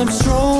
I'm strong.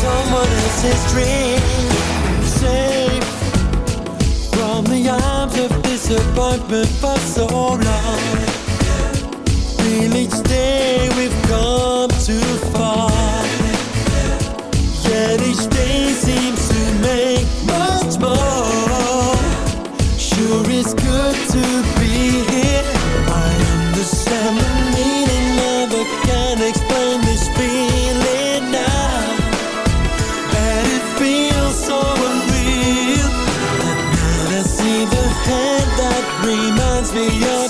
someone else's dream. Safe from the arms of disappointment for so long. Feel each day we've come too far. Yet each day seems to make be your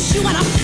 you and I'm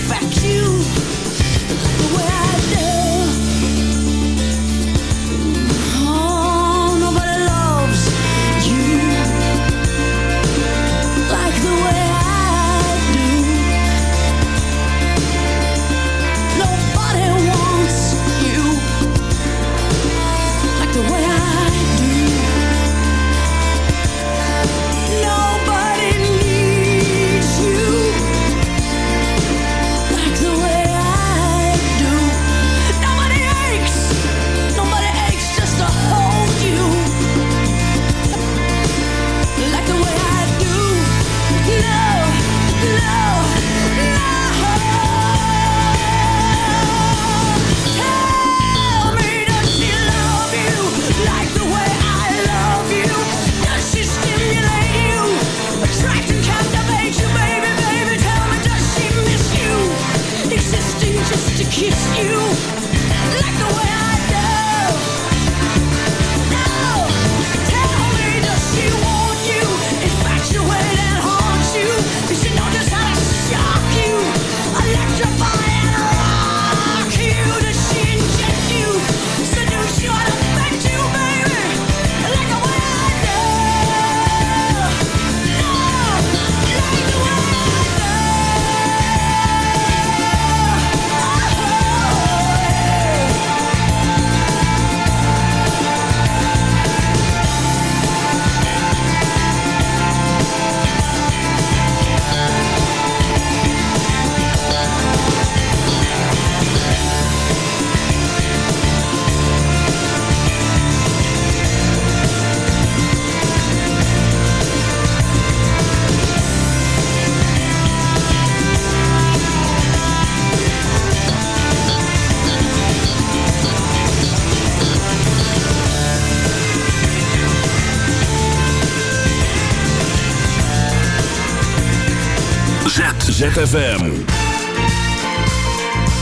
ZFM.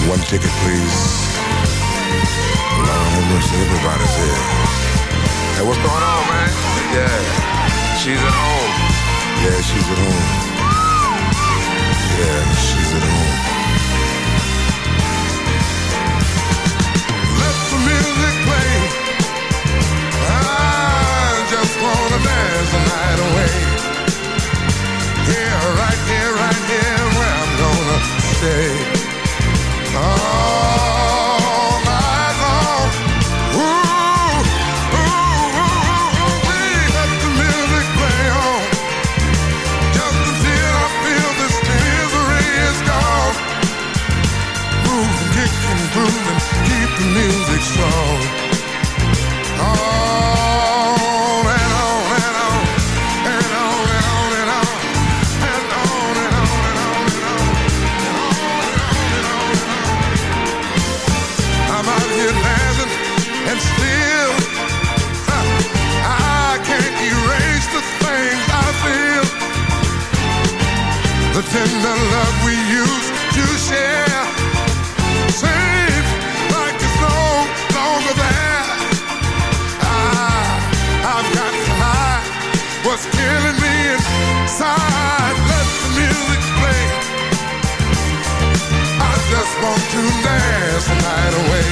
One ticket, please. Lord have everybody's here. Hey, what's going on, man? Yeah, she's at home. Yeah, she's at home. Yeah, she's at home. Let the music play. I just wanna dance the night away. say. Oh. inside. Let the music play. I just want to dance the night away.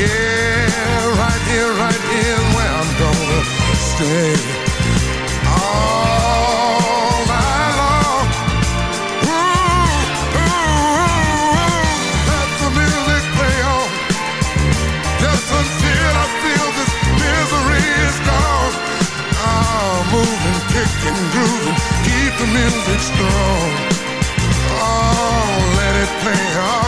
Yeah, right here, right here, where I'm gonna stay. Oh. music strong. Oh, let it play on.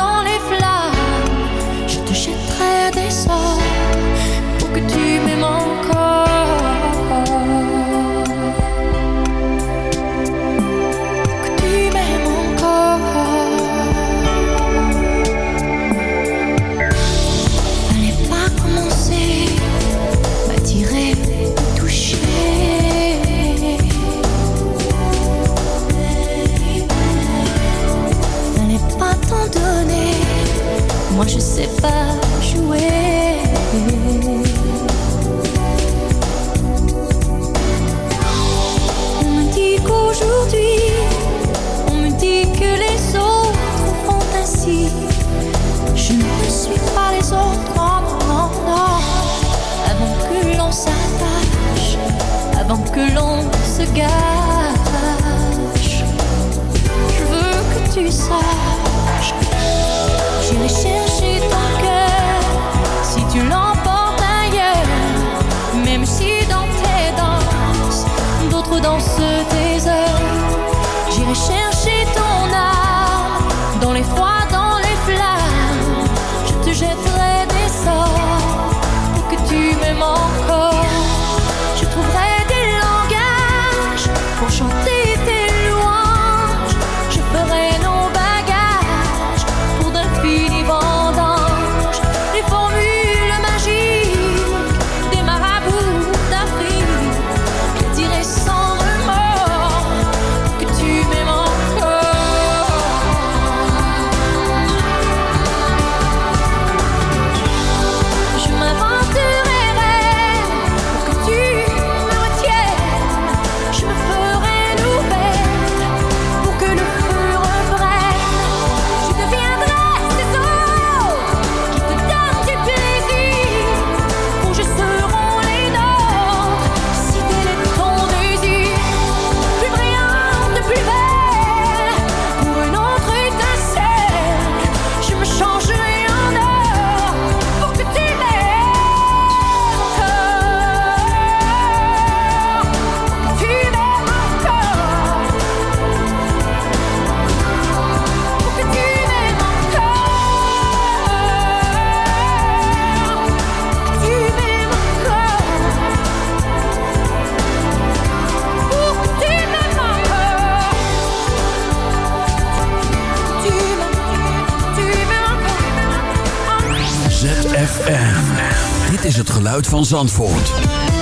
ZFM. Dit is het geluid van Zandvoort.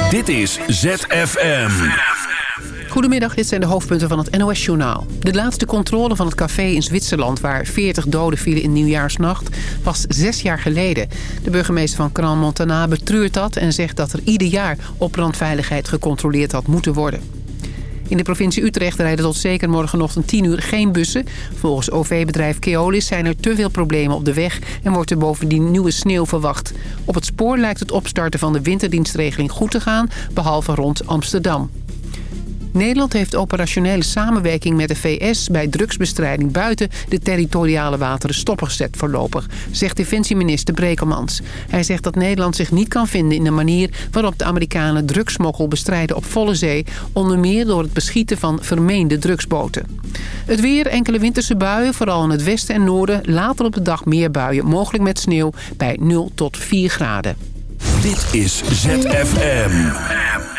Dit is ZFM. Goedemiddag, dit zijn de hoofdpunten van het NOS-journaal. De laatste controle van het café in Zwitserland... waar 40 doden vielen in nieuwjaarsnacht, was zes jaar geleden. De burgemeester van Gran Montana betreurt dat... en zegt dat er ieder jaar op brandveiligheid gecontroleerd had moeten worden. In de provincie Utrecht rijden tot zeker morgenochtend 10 uur geen bussen. Volgens OV-bedrijf Keolis zijn er te veel problemen op de weg... en wordt er bovendien nieuwe sneeuw verwacht. Op het spoor lijkt het opstarten van de winterdienstregeling goed te gaan... behalve rond Amsterdam. Nederland heeft operationele samenwerking met de VS bij drugsbestrijding buiten de territoriale wateren stopgezet voorlopig, zegt defensieminister Brekelmans. Hij zegt dat Nederland zich niet kan vinden in de manier waarop de Amerikanen drugsmokkel bestrijden op volle zee, onder meer door het beschieten van vermeende drugsboten. Het weer, enkele winterse buien, vooral in het westen en noorden, later op de dag meer buien, mogelijk met sneeuw bij 0 tot 4 graden. Dit is ZFM.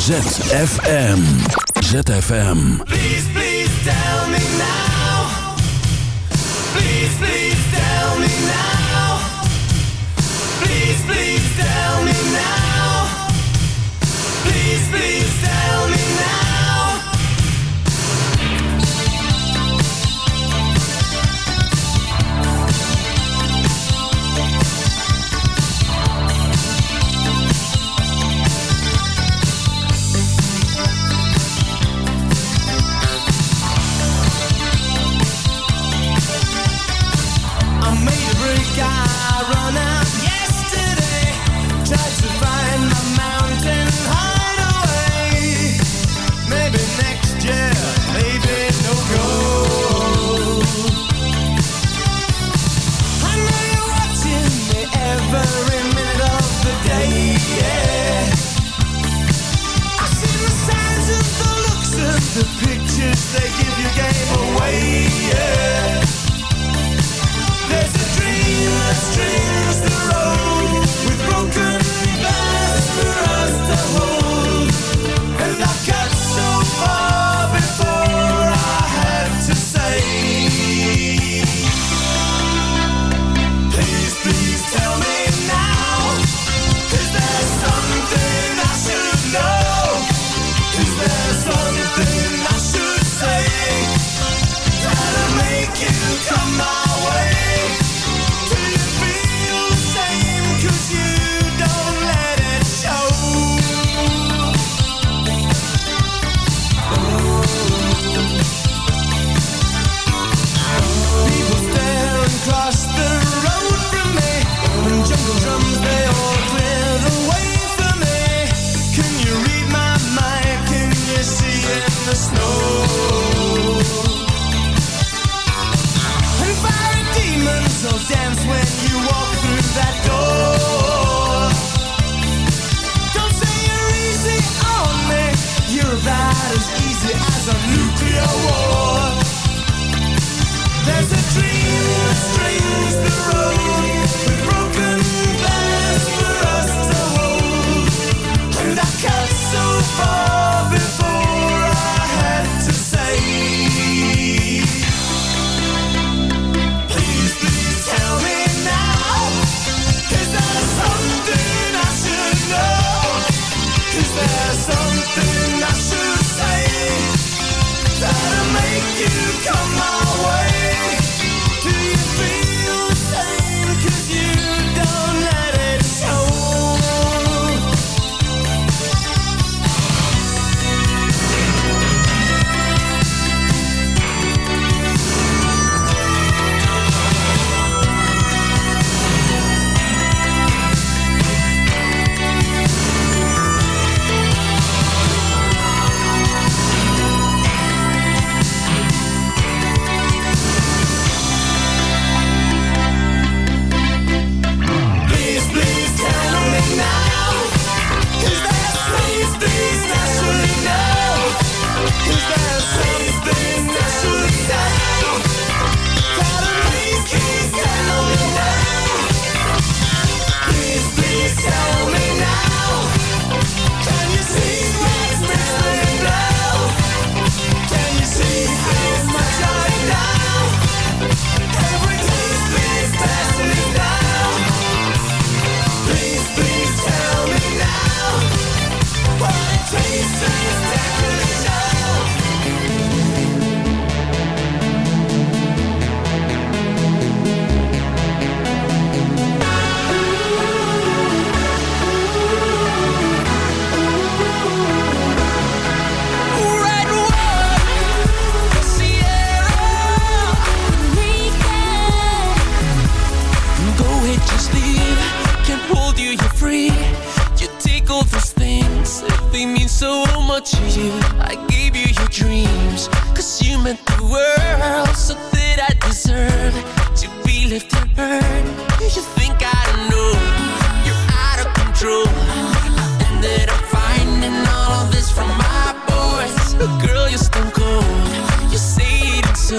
ZFM. ZFM. give you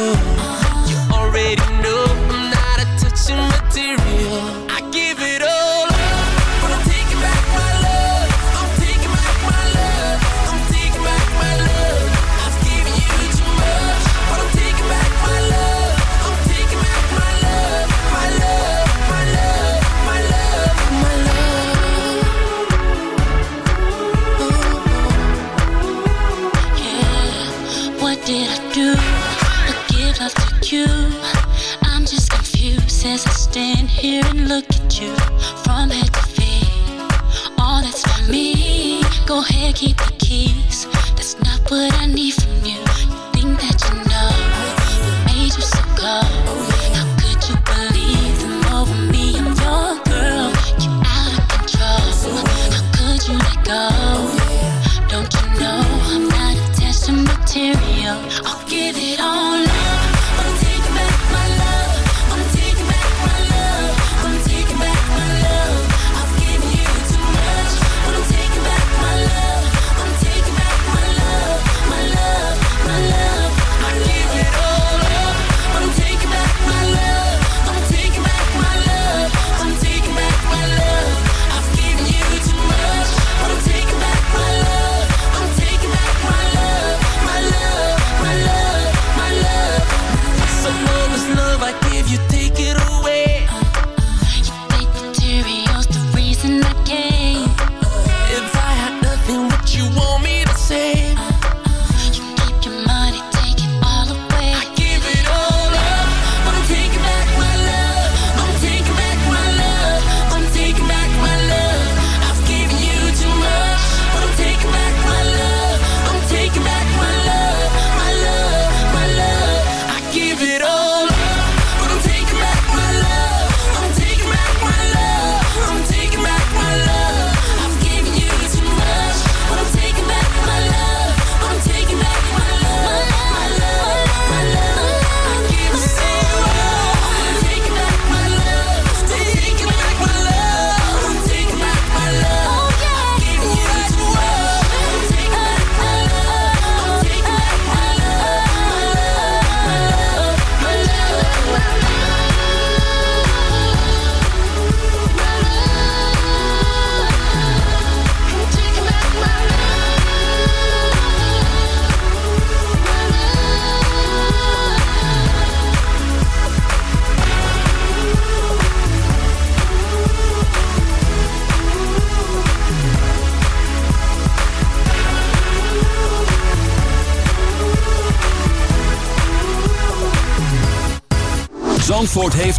you. here and look at you from head to feet. All that's. Go ahead, keep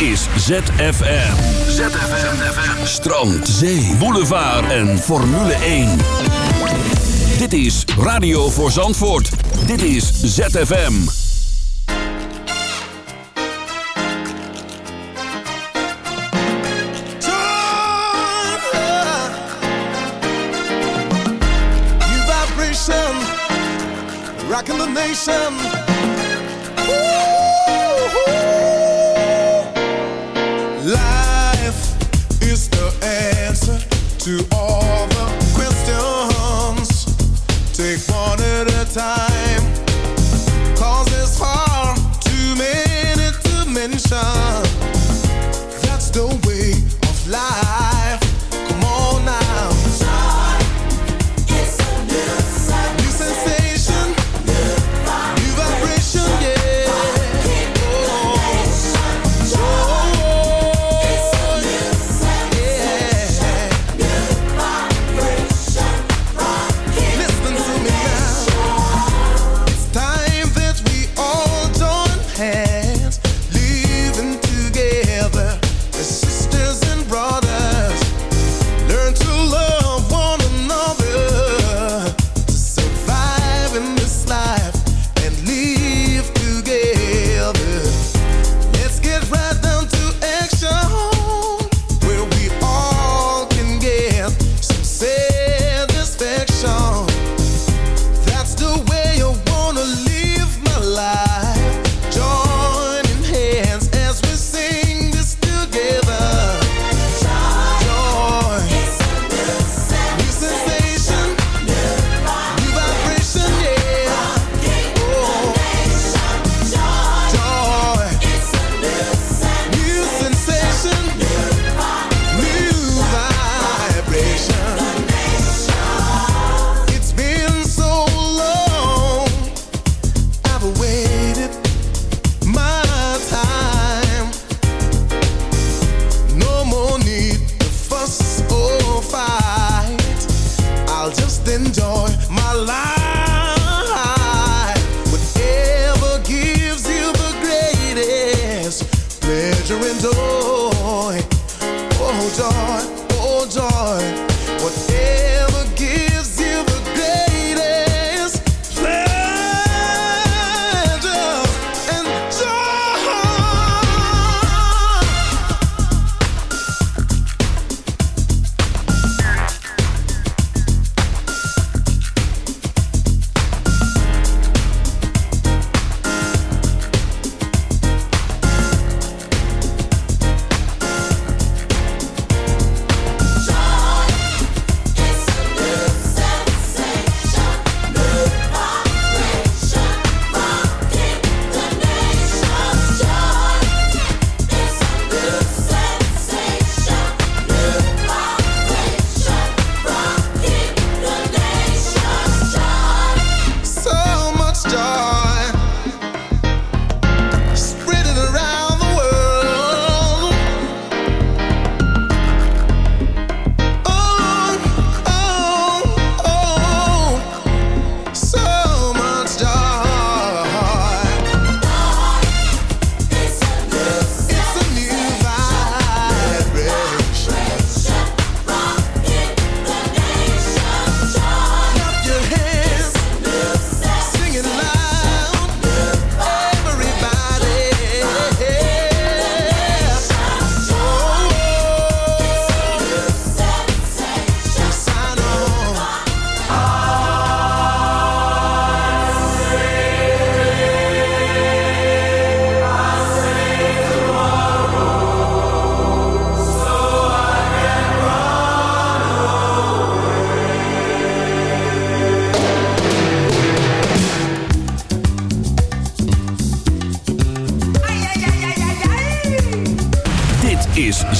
is ZFM. ZFM. Strand, zee, boulevard en Formule 1. Dit is Radio voor Zandvoort. Dit is ZFM. Rockin' the nation